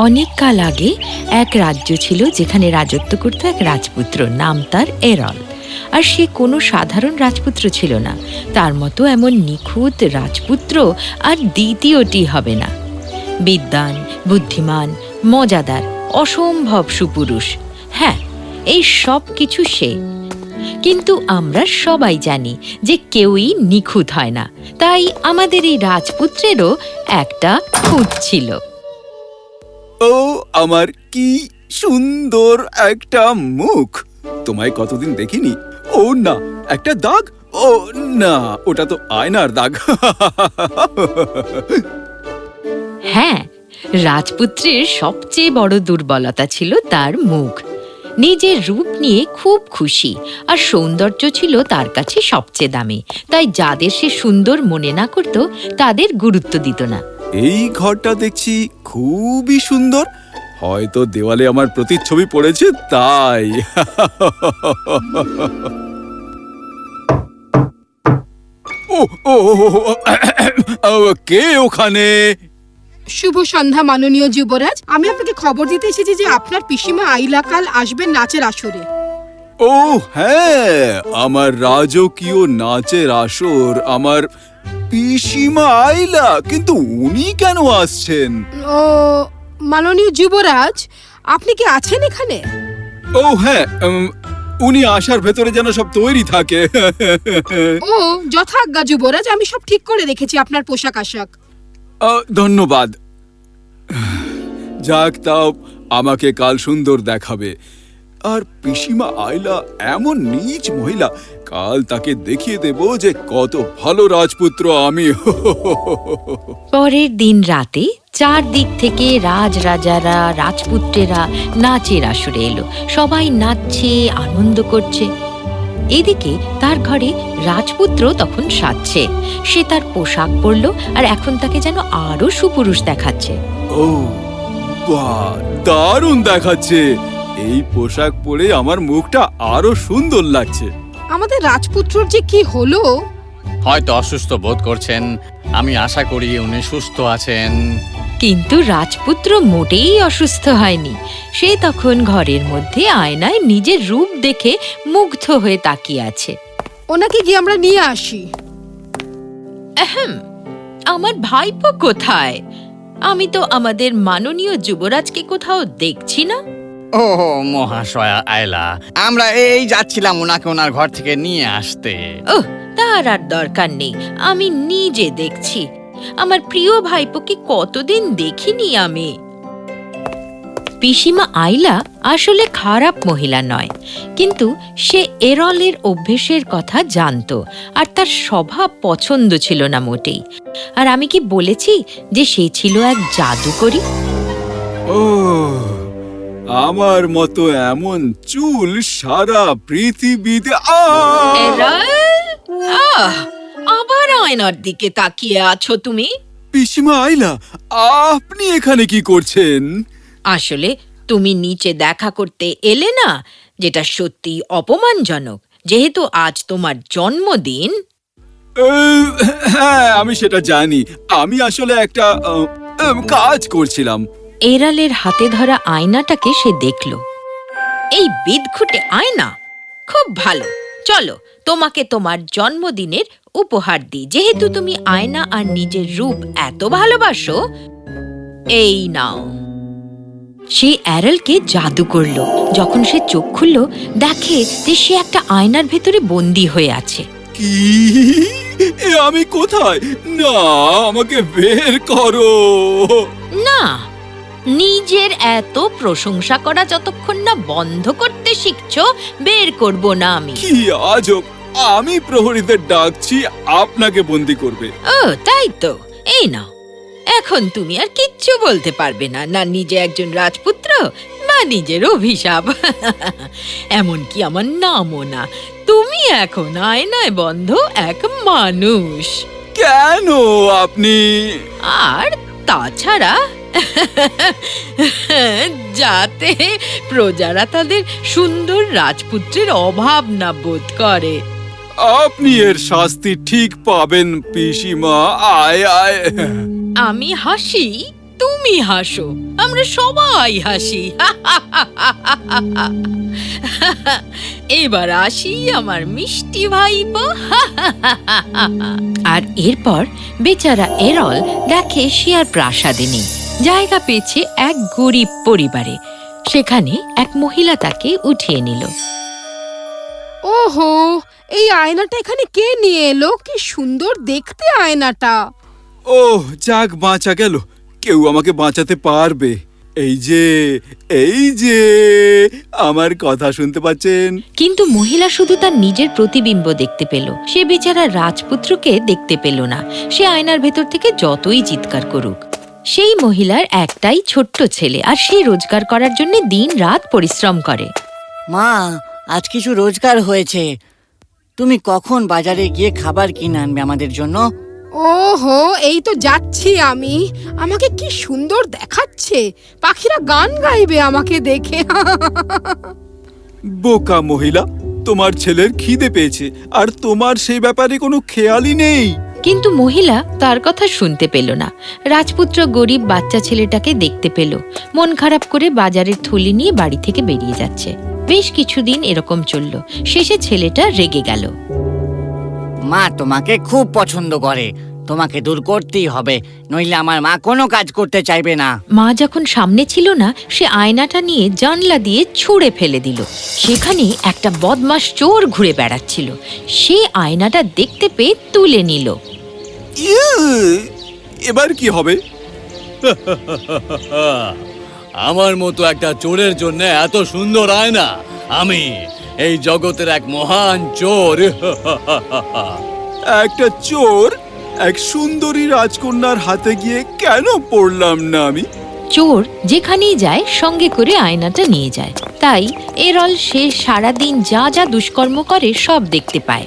অনেক কাল আগে এক রাজ্য ছিল যেখানে রাজত্ব করত এক রাজপুত্র, নাম তার এরল। আর সে কোনো সাধারণ রাজপুত্র ছিল না। তার মতো এমন নিখুঁত রাজপুত্র আর দ্বিতীয়টি হবে না। বিদ্বান, বুদ্ধিমান, মজাদার, অসম্ভব সুপুরুষ। হ্যাঁ এই সব কিছু সে। কিন্তু আমরা সবাই জানি যে কেউই নিখুঁত হয় না। তাই আমাদের এই রাজপুত্রেরও একটা খুঁত ছিল। ও আমার কি সুন্দর একটা মুখ। তোমায় কতদিন দেখিনি? ও না, একটা দাগ? ও না, ওটা তো আয়নার দাগ। হ্যাঁ রাজপুত্রের সবচেয়ে বড় দুর্বলতা ছিল তার মুখ। নিজের রূপ নিয়ে খুব খুশি, আর সৌন্দর্য ছিল তার কাছে সবচেয়ে দামি। তাই যাদের সে সুন্দর মনে না করত, তাদের গুরুত্ব দিত না। এই ঘরটা দেখছি খুবই সুন্দর। হয়তো দেওয়ালে আমার প্রতিচ্ছবি পড়েছে তাই। কে ওখানে? শুভ সন্ধ্যা মাননীয় যুবরাজ। আমি আপনাকে খবর দিতে এসেছি যে আপনার পিসিমা আইলা কাল আসবেন নাচের আসরে। ও হ্যাঁ আমার রাজকীয় নাচের আসর আমার পিসিমা আইলা কিন্তু উনি কেন আসছেন? ও মাননীয় যুবরাজ আপনি কি আছেন এখানে? ও হ্যাঁ উম, উনি আসার ভেতরে যেন সব তৈরি থাকে। ও যথাজ্ঞা যুবরাজ আমি সব ঠিক করে রেখেছি আপনার পোশাক আশাক। আহ, ধন্যবাদ। যাক তাও আমাকে কাল সুন্দর দেখাবে। আর পিসিমা আইলা এমন নীচ মহিলা কাল তাকে দেখিয়ে দেব যে কত ভালো রাজপুত্র আমি। পরের দিন রাতে চারদিক থেকে রাজ রাজারা রাজপুত্রেরা নাচের আসরে এলো। সবাই নাচছে আনন্দ করছে। এদিকে তার ঘরে রাজপুত্র তখন সাজছে। সে তার পোশাক পরল আর এখন তাকে যেন আরও সুপুরুষ দেখাচ্ছে। ও দারুণ দেখাচ্ছে। এই পোশাক পরে আমার মুখটা আরও সুন্দর লাগছে। আমাদের রাজপুত্রর যে কি হলো? হয়তো অসুস্থ বোধ করছেন। আমি আশা করি উনি সুস্থ আছেন। কিন্তু রাজপুত্র মোটেই অসুস্থ হয়নি। সে তখন ঘরের মধ্যে আয়নায় নিজের রূপ দেখে মুগ্ধ হয়ে তাকিয়ে আছে। ওনাকে গিয়ে আমরা নিয়ে আসি। আহম, আমার ভাইপো কোথায়? আমি তো আমাদের মাননীয় যুবরাজকে কোথাও দেখছি না। ও মহাশয়া আয়লা আমরা এই যাচ্ছিলাম ওনাকে ওনার ঘর থেকে নিয়ে আসতে। ওহ তার আর দরকার নেই আমি নিজে দেখছি। আমার প্রিয় ভাইপোকে কতদিন দেখিনি আমি। পিসিমা আইলা আসলে খারাপ মহিলা নয় কিন্তু সে এরলের অভ্যেসের কথা জানতো আর তার স্বভাব পছন্দ ছিল না মোটেই। আর আমি কি বলেছি যে সে ছিল এক জাদুকরী? ও আমার মতো এমন চুল সারা পৃথিবীতে আবার আয়নার দিকে তাকিয়ে আছো তুমি? পিসিমা আইলা আপনি এখানে কি করছেন? আসলে তুমি নিচে দেখা করতে এলে না যেটা সত্যি অপমানজনক। যেহেতু আজ তোমার জন্মদিন। হ্যাঁ আমি সেটা জানি। আমি আসলে একটা কাজ করছিলাম। এরালের হাতে ধরা আয়নাটাকে সে দেখল। এই বিদঘুটে আয়না? খুব ভালো। চলো, তোমাকে তোমার জন্মদিনের উপহার দিই। যেহেতু তুমি আয়না আর নিজের রূপ এত ভালোবাসো, এই নাও। সে অ্যারেলকে জাদু করল। যখন সে চোখ খুলল, দেখে যে সে একটা আয়নার ভেতরে বন্দি হয়ে আছে। আমি কোথায়? না, আমাকে বের করো। নিজের এত প্রশংসা করা যতক্ষণ না বন্ধ করতে শিখছো বের করব না আমি। কি আজব! আমি প্রহরীদের ডাকছি আপনাকে বন্দি করবে। ও তাই তো। এই নাও। এখন তুমি আর কিচ্ছু বলতে পারবে না না নিজে একজন রাজপুত্র বা নিজের অভিশাপ। এমনকি আমার নামও না। তুমি এখন আয়নায় বন্ধ এক মানুষ। কেন আপনি? আর তাছাড়া যাতে প্রজারা তাদের সুন্দর রাজপুত্রের অভাব না বোধ করে। আপনি এর শাস্তি ঠিক পাবেন পিসিমা। আয় আয়। আমি হাসি তুমি হাসো। আমরা সবাই হাসি। এবার আসি আমার মিষ্টি ভাইপো। আর এরপর বেচারা এরল দেখে সে আর প্রাসাদে নেই। জায়গা পেয়েছে এক গরিব পরিবারে। সেখানে এক মহিলা তাকে উঠিয়ে নিল। ওহো এই আয়নাটা এখানে কে নিয়ে এলো? কি সুন্দর দেখতে আয়নাটা। ওহ যাক বাঁচা গেল। কেউ আমাকে বাঁচাতে পারবে। এই যে এই যে আমার কথা শুনতে পাচ্ছেন? কিন্তু মহিলা শুধু তার নিজের প্রতিবিম্ব দেখতে পেল। সে বেচারা রাজপুত্রকে দেখতে পেল না। সে আয়নার ভেতর থেকে যতই চিৎকার করুক। সেই মহিলার একটাই ছোট্ট ছেলে আর সে রোজগার করার জন্য দিন রাত পরিশ্রম করে। মা আজ কিছু রোজগার হয়েছে। তুমি কখন বাজারে গিয়ে খাবার কিনে আনবে আমাদের জন্য? ওহো এই তো যাচ্ছি আমি। আমাকে কি সুন্দর দেখাচ্ছে। পাখিরা গান গাইবে আমাকে দেখে। বোকা মহিলা তোমার ছেলের খিদে পেয়েছে আর তোমার সেই ব্যাপারে কোনো খেয়ালই নেই। কিন্তু মহিলা তার কথা শুনতে পেল না। রাজপুত্র গরিব বাচ্চা ছেলেটাকে দেখতে পেল। মন খারাপ করে বাজারের থলি নিয়ে বাড়ি থেকে বেরিয়ে যাচ্ছে। বেশ কিছুদিন এরকম চলল। শেষে ছেলেটা রেগে গেল। মা তোমাকে খুব পছন্দ করে। তোমাকে দূর করতেই হবে। নইলে আমার মা কোনো কাজ করতে চাইবে না। মা যখন সামনে ছিল না সে আয়নাটা নিয়ে জানলা দিয়ে ছুঁড়ে ফেলে দিল। সেখানে একটা বদমাস চোর ঘুরে বেড়াচ্ছিল। সে আয়নাটা দেখতে পেয়ে তুলে নিল। এবার কি হবে? আমার মতো একটা চোরের জন্য এত সুন্দর আয়না। আমি এই জগতের এক মহান চোর। একটা চোর এক সুন্দরী রাজকন্যার হাতে গিয়ে কেন পড়লাম না আমি? চোর যেখানেই যায় সঙ্গে করে আয়নাটা নিয়ে যায়। তাই এরল সে সারাদিন যা যা দুষ্কর্ম করে সব দেখতে পায়।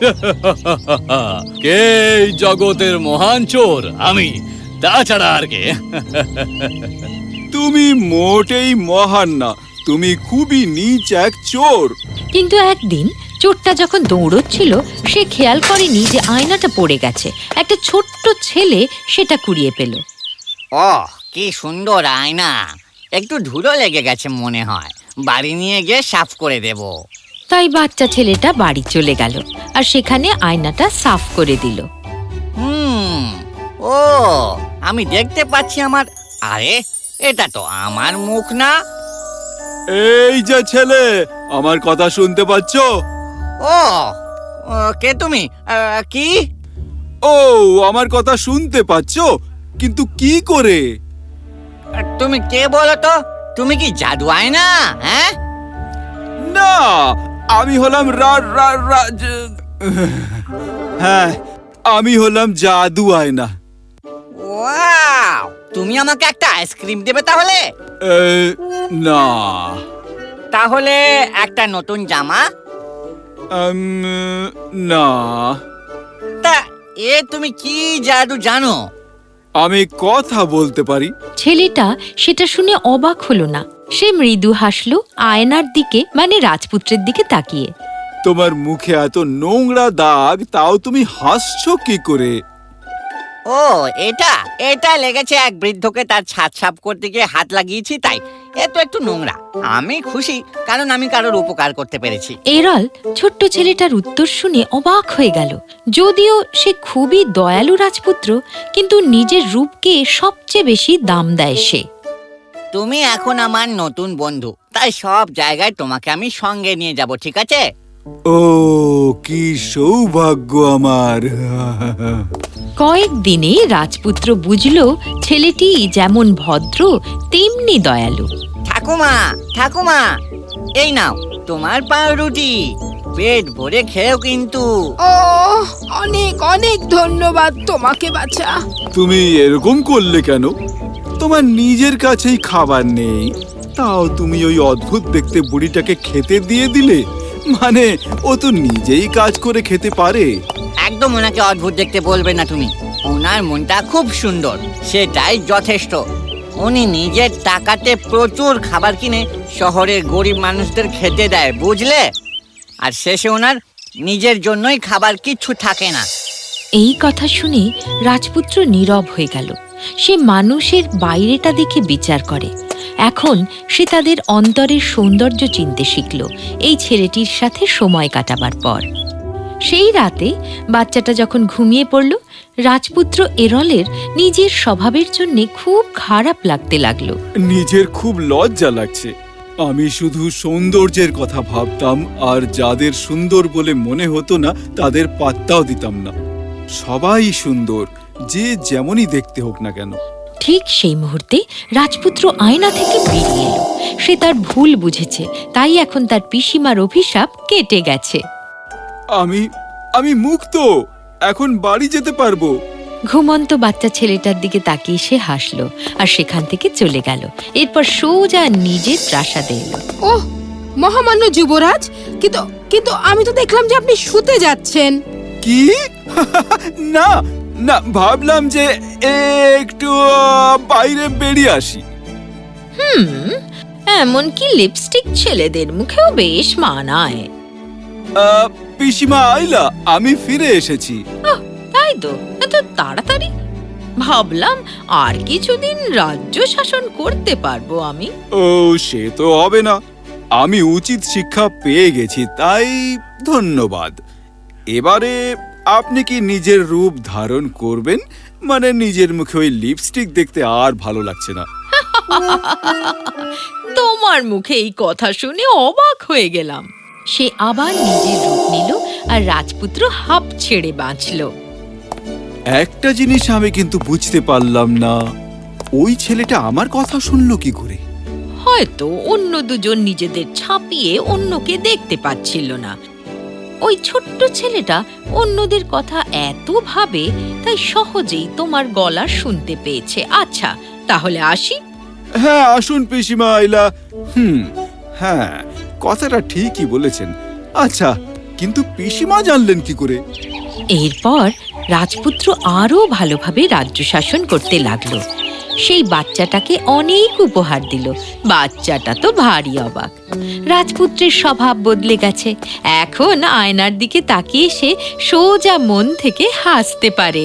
কে এই জগতের মহান চোর? আমি। তাছাড়া আর কে? তুমি মোটেই মহান না। তুমি খুবই নিচ এক চোর। কিন্তু একদিন চোরটা যখন দৌড়চ্ছিল সে খেয়াল করেনি যে আয়নাটা পড়ে গেছে। একটা ছোট্ট ছেলে সেটা কুড়িয়ে পেল। ও কি সুন্দর আয়না। একটু ধুলো লেগে গেছে মনে হয়। বাড়ি নিয়ে গিয়ে সাফ করে দেব। তাই বাচ্চা ছেলেটা বাড়ি চলে গেল আর সেখানে আয়নাটা সাফ করে দিল। হুম ও আমি দেখতে পাচ্ছি আমার আরে এটা তো আমার মুখ না। এই যে ছেলে আমার কথা শুনতে পাচ্ছ? ও ও, কে তুমি? কি? ও আমার কথা শুনতে পাচ্ছ? কিন্তু কি করে? তুমি কে বলো তো? তুমি কি জাদু আয়না হ্যাঁ? না আমি হলাম রা রা রাজ হ্যাঁ আমি হলাম জাদু আয়না। ওয়াও তুমি আমাকে একটা আইসক্রিম দেবে তাহলে? না। তাহলে একটা নতুন জামা? না। তা এ তুমি কি জাদু জানো? আমি কথা বলতে পারি। ছেলেটা সেটা শুনে অবাক হলো না। সে মৃদু হাসলো আয়নার দিকে মানে রাজপুত্রের দিকে তাকিয়ে। তোমার মুখে এত নোংরা দাগ তাও তুমি হাসছো কি করে? ও এটা এটা লেগেছে এক বৃদ্ধকে তার ছাদ সাফ করতে গিয়ে হাত লাগিয়েছি তাই। এ তো একটু নোংরা। আমি খুশি কারণ আমি কারোর উপকার করতে পেরেছি। এরল ছোট্ট ছেলেটার উত্তর শুনে অবাক হয়ে গেল। যদিও সে খুবই দয়ালু রাজপুত্র কিন্তু নিজের রূপকে সবচেয়ে বেশি দাম দেয় সে। তুমি এখন আমার নতুন বন্ধু। তাই সব জায়গায় তোমাকে আমি সঙ্গে নিয়ে যাব ঠিক আছে? ও কি সৌভাগ্য আমার। কয়েকদিনে রাজপুত্র বুঝল ছেলেটি যেমন ভদ্র তেমনি দয়ালু। ঠাকুমা ঠাকুমা এই নাও তোমার পাউরুটি। পেট ভরে খেয়েও কিন্তু। ও অনেক অনেক ধন্যবাদ তোমাকে বাছা। তুমি এরকম করলে কেন? তোমার নিজের কাছেই খাবার নেই। তাও তুমি ওই অদ্ভুত দেখতে বুড়িটাকে খেতে দিয়ে দিলে? মানে ও তো নিজেই কাজ করে খেতে পারে। একদম ওনাকে অদ্ভুত দেখতে বলবে না তুমি। ওনার মনটা খুব সুন্দর সেটাই যথেষ্ট। উনি নিজের টাকাতে প্রচুর খাবার কিনে শহরের গরিব মানুষদের খেতে দেয় বুঝলে? আর শেষে ওনার নিজের জন্যই খাবার কিচ্ছু থাকে না। এই কথা শুনে রাজপুত্র নীরব হয়ে গেল। সে মানুষের বাইরেটা দেখে বিচার করে। এখন সে তাদের অন্তরের সৌন্দর্য চিনতে শিখল, এই ছেলেটির সাথে সময় কাটাবার পর। সেই রাতে বাচ্চাটা যখন ঘুমিয়ে পড়ল, রাজপুত্র এরলের নিজের স্বভাবের জন্য খুব খারাপ লাগতে লাগল। নিজের খুব লজ্জা লাগছে। আমি শুধু সৌন্দর্যের কথা ভাবতাম, আর যাদের সুন্দর বলে মনে হতো না, তাদের পাত্তাও দিতাম না। সবাই সুন্দর যে যেমনই দেখতে হোক না কেন। ঠিক সেই মুহূর্তে রাজপুত্র আয়না থেকে বেরিয়ে এলো। সে তার ভুল বুঝেছে তাই এখন তার পিসিমার অভিশাপ কেটে গেছে। আমি আমি মুক্ত এখন বাড়ি যেতে পারব। ঘুমন্ত বাচ্চা ছেলেটার দিকে তাকিয়ে সে হাসলো আর সেখান থেকে চলে গেল। এরপর সোজা নিজের প্রাসাদে এলো। ওহ মহামান্য যুবরাজ কিন্তু কিন্তু আমি তো দেখলাম যে আপনি শুতে যাচ্ছেন। কি? না না ভাবলাম যে একটু বাইরে বেরিয়ে আসি। হুম এমনকি লিপস্টিক ছেলেদের মুখেও বেশ মানায়। পিসিমা আইলা আমি ফিরে এসেছি। তাই তো এত তাড়াতাড়ি? ভাবলাম আর কিছুদিন রাজ্য শাসন করতে পারব আমি। ও সে তো হবে না। আমি উচিত শিক্ষা পেয়ে গেছি তাই ধন্যবাদ। এবারে আপনি কি নিজের রূপ ধারণ করবেন? মানে নিজের মুখে ওই লিপস্টিক দেখতে আর ভালো লাগছে না। তোমার মুখে এই কথা শুনে অবাক হয়ে গেলাম। সে আবার নিজের রূপ নিল আর রাজপুত্র হাঁপ ছেড়ে বাঁচল। একটা জিনিস আমি কিন্তু বুঝতে পারলাম না। ওই ছেলেটা আমার কথা শুনলো কি করে? হয়তো অন্য দুজন নিজেদের ছাপিয়ে অন্যকে দেখতে পাচ্ছিল না। ওই ছোট্ট ছেলেটা অন্যদের কথা এত ভাবে তাই সহজেই তোমার গলা শুনতে পেয়েছে। আচ্ছা তাহলে আসি। হ্যাঁ আসুন পিসিমা আইলা। হুম হ্যাঁ কথাটা ঠিকই বলেছেন। আচ্ছা কিন্তু পিসিমা জানলেন কি করে? এরপর রাজপুত্র আরও ভালোভাবে রাজ্য শাসন করতে লাগল। সেই বাচ্চাটাকে অনেক উপহার দিল। বাচ্চাটা তো ভারী অবাক। রাজপুত্রের স্বভাব বদলে গেছে। এখন আয়নার দিকে তাকিয়ে সে সোজা মন থেকে হাসতে পারে।